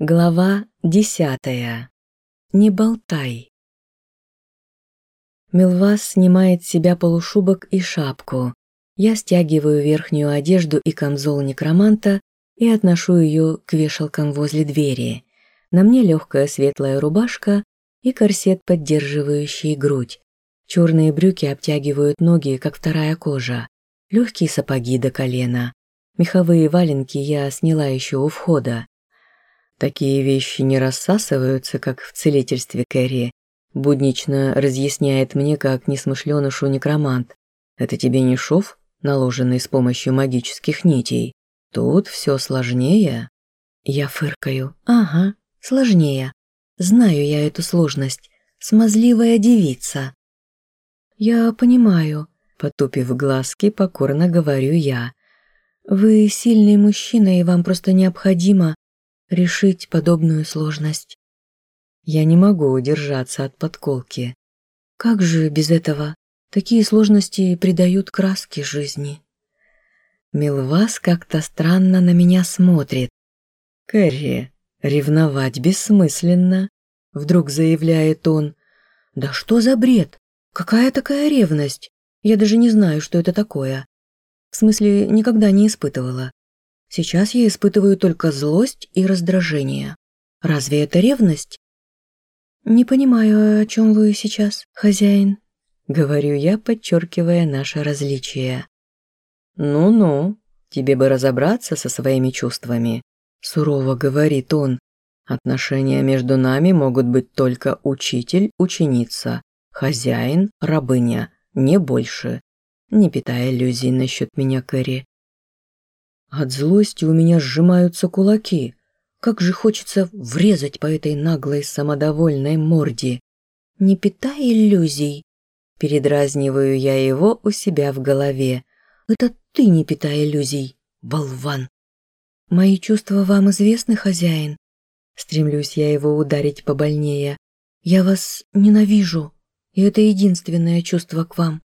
Глава десятая. Не болтай. Милвас снимает с себя полушубок и шапку. Я стягиваю верхнюю одежду и камзол некроманта и отношу ее к вешалкам возле двери. На мне легкая светлая рубашка и корсет, поддерживающий грудь. Черные брюки обтягивают ноги, как вторая кожа. Легкие сапоги до колена. Меховые валенки я сняла еще у входа. Такие вещи не рассасываются, как в целительстве Кэрри. Буднично разъясняет мне, как несмышленышу некромант. Это тебе не шов, наложенный с помощью магических нитей. Тут все сложнее. Я фыркаю. Ага, сложнее. Знаю я эту сложность. Смазливая девица. Я понимаю. Потупив глазки, покорно говорю я. Вы сильный мужчина, и вам просто необходимо решить подобную сложность. Я не могу удержаться от подколки. Как же без этого? Такие сложности придают краски жизни. Милвас как-то странно на меня смотрит. «Кэрри, ревновать бессмысленно», — вдруг заявляет он. «Да что за бред? Какая такая ревность? Я даже не знаю, что это такое. В смысле, никогда не испытывала. Сейчас я испытываю только злость и раздражение. Разве это ревность? Не понимаю, о чем вы сейчас, хозяин. Говорю я, подчеркивая наше различие. Ну-ну, тебе бы разобраться со своими чувствами. Сурово говорит он. Отношения между нами могут быть только учитель-ученица, хозяин-рабыня, не больше. Не питая иллюзий насчет меня, Кэрри. От злости у меня сжимаются кулаки. Как же хочется врезать по этой наглой самодовольной морде. Не питай иллюзий. Передразниваю я его у себя в голове. Это ты не питай иллюзий, болван. Мои чувства вам известны, хозяин? Стремлюсь я его ударить побольнее. Я вас ненавижу, и это единственное чувство к вам.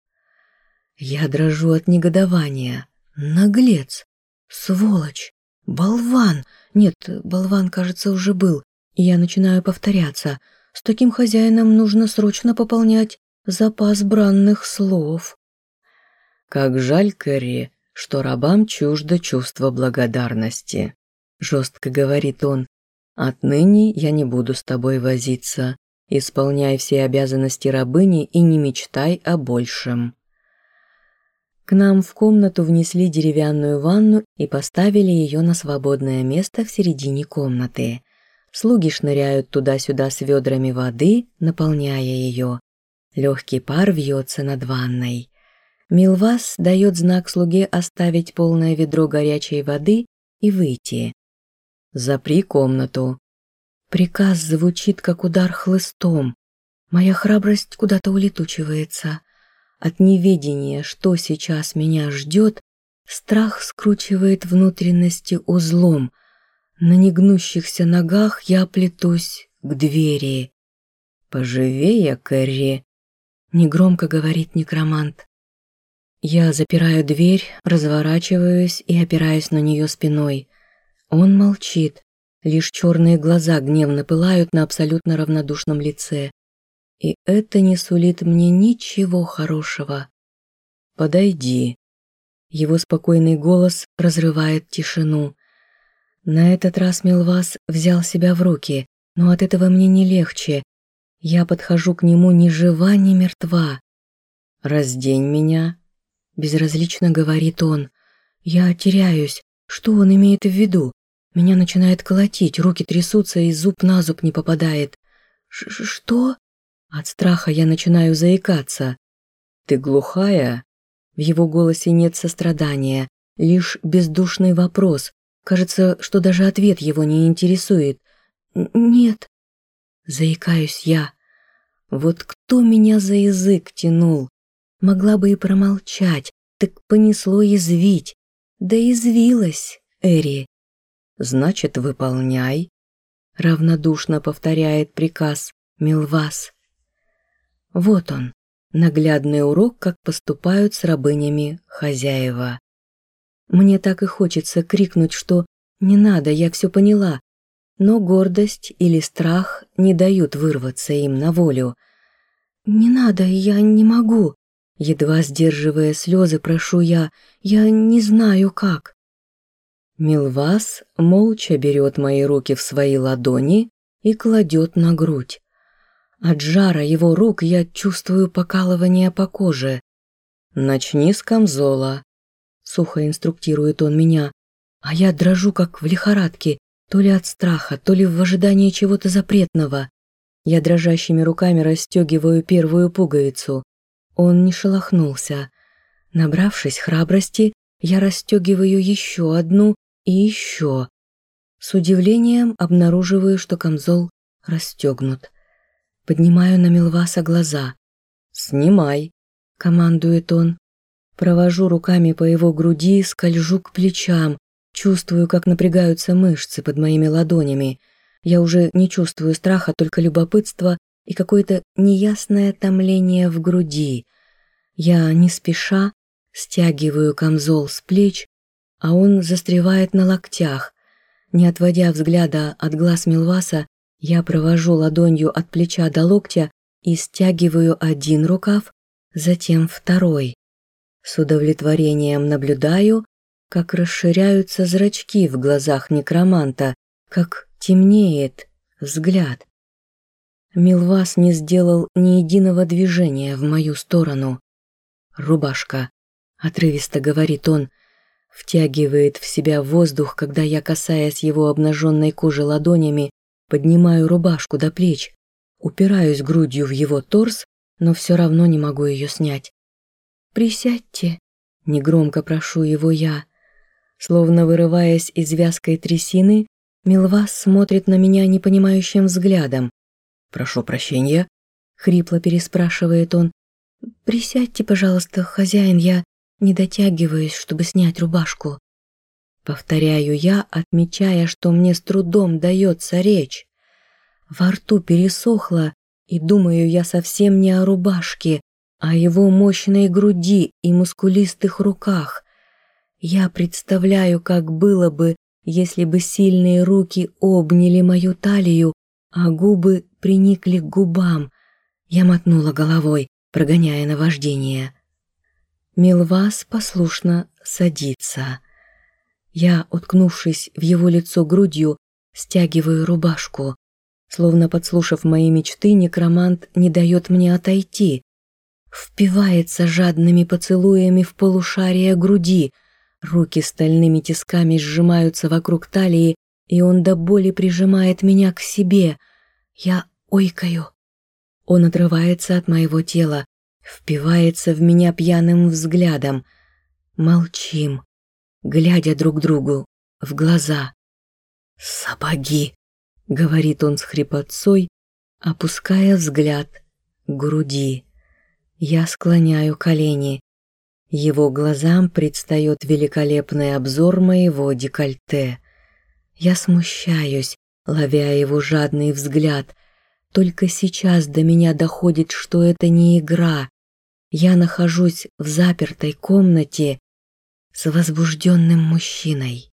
Я дрожу от негодования. Наглец. Сволочь! Болван! Нет, болван, кажется, уже был. Я начинаю повторяться. С таким хозяином нужно срочно пополнять запас бранных слов. Как жаль, Кэрри, что рабам чуждо чувство благодарности. Жестко говорит он. Отныне я не буду с тобой возиться. Исполняй все обязанности рабыни и не мечтай о большем. К нам в комнату внесли деревянную ванну и поставили ее на свободное место в середине комнаты. Слуги шныряют туда-сюда с ведрами воды, наполняя ее. Легкий пар вьется над ванной. Милвас дает знак слуге оставить полное ведро горячей воды и выйти. «Запри комнату». Приказ звучит, как удар хлыстом. Моя храбрость куда-то улетучивается. От неведения, что сейчас меня ждет, страх скручивает внутренности узлом. На негнущихся ногах я плетусь к двери. «Поживее, Кэрри!» — негромко говорит некромант. Я запираю дверь, разворачиваюсь и опираюсь на нее спиной. Он молчит, лишь черные глаза гневно пылают на абсолютно равнодушном лице. И это не сулит мне ничего хорошего. «Подойди». Его спокойный голос разрывает тишину. На этот раз Милвас взял себя в руки, но от этого мне не легче. Я подхожу к нему ни жива, ни мертва. «Раздень меня», — безразлично говорит он. Я теряюсь. Что он имеет в виду? Меня начинает колотить, руки трясутся и зуб на зуб не попадает. Ш «Что?» От страха я начинаю заикаться. «Ты глухая?» В его голосе нет сострадания, лишь бездушный вопрос. Кажется, что даже ответ его не интересует. «Нет». Заикаюсь я. Вот кто меня за язык тянул? Могла бы и промолчать, так понесло язвить. Да извилась, Эри. «Значит, выполняй», — равнодушно повторяет приказ Милвас. Вот он, наглядный урок, как поступают с рабынями хозяева. Мне так и хочется крикнуть, что «не надо, я все поняла», но гордость или страх не дают вырваться им на волю. «Не надо, я не могу», едва сдерживая слезы, прошу я, «я не знаю как». Милвас молча берет мои руки в свои ладони и кладет на грудь. От жара его рук я чувствую покалывание по коже. «Начни с камзола», — сухо инструктирует он меня, а я дрожу, как в лихорадке, то ли от страха, то ли в ожидании чего-то запретного. Я дрожащими руками расстегиваю первую пуговицу. Он не шелохнулся. Набравшись храбрости, я расстегиваю еще одну и еще. С удивлением обнаруживаю, что камзол расстегнут. Поднимаю на Милваса глаза. «Снимай», — командует он. Провожу руками по его груди, скольжу к плечам, чувствую, как напрягаются мышцы под моими ладонями. Я уже не чувствую страха, только любопытство и какое-то неясное томление в груди. Я не спеша стягиваю камзол с плеч, а он застревает на локтях. Не отводя взгляда от глаз Милваса, я провожу ладонью от плеча до локтя и стягиваю один рукав, затем второй. С удовлетворением наблюдаю, как расширяются зрачки в глазах некроманта, как темнеет взгляд. Милвас не сделал ни единого движения в мою сторону. «Рубашка», — отрывисто говорит он, втягивает в себя воздух, когда я, касаясь его обнаженной кожи ладонями, поднимаю рубашку до плеч, упираюсь грудью в его торс, но все равно не могу ее снять. «Присядьте», — негромко прошу его я. Словно вырываясь из вязкой трясины, Милвас смотрит на меня непонимающим взглядом. «Прошу прощения», — хрипло переспрашивает он. «Присядьте, пожалуйста, хозяин, я не дотягиваюсь, чтобы снять рубашку. Повторяю я, отмечая, что мне с трудом дается речь. Во рту пересохло, и думаю я совсем не о рубашке, а о его мощной груди и мускулистых руках. Я представляю, как было бы, если бы сильные руки обняли мою талию, а губы приникли к губам. Я мотнула головой, прогоняя наваждение. Милвас послушно садится. Я, уткнувшись в его лицо грудью, стягиваю рубашку. Словно подслушав мои мечты, некромант не дает мне отойти. Впивается жадными поцелуями в полушарие груди. Руки стальными тисками сжимаются вокруг талии, и он до боли прижимает меня к себе. Я ойкаю. Он отрывается от моего тела, впивается в меня пьяным взглядом. Молчим, глядя друг другу в глаза. «Сапоги!» — говорит он с хрипотцой, опуская взгляд к груди. Я склоняю колени. Его глазам предстает великолепный обзор моего декольте. Я смущаюсь, ловя его жадный взгляд. Только сейчас до меня доходит, что это не игра, я нахожусь в запертой комнате с возбужденным мужчиной.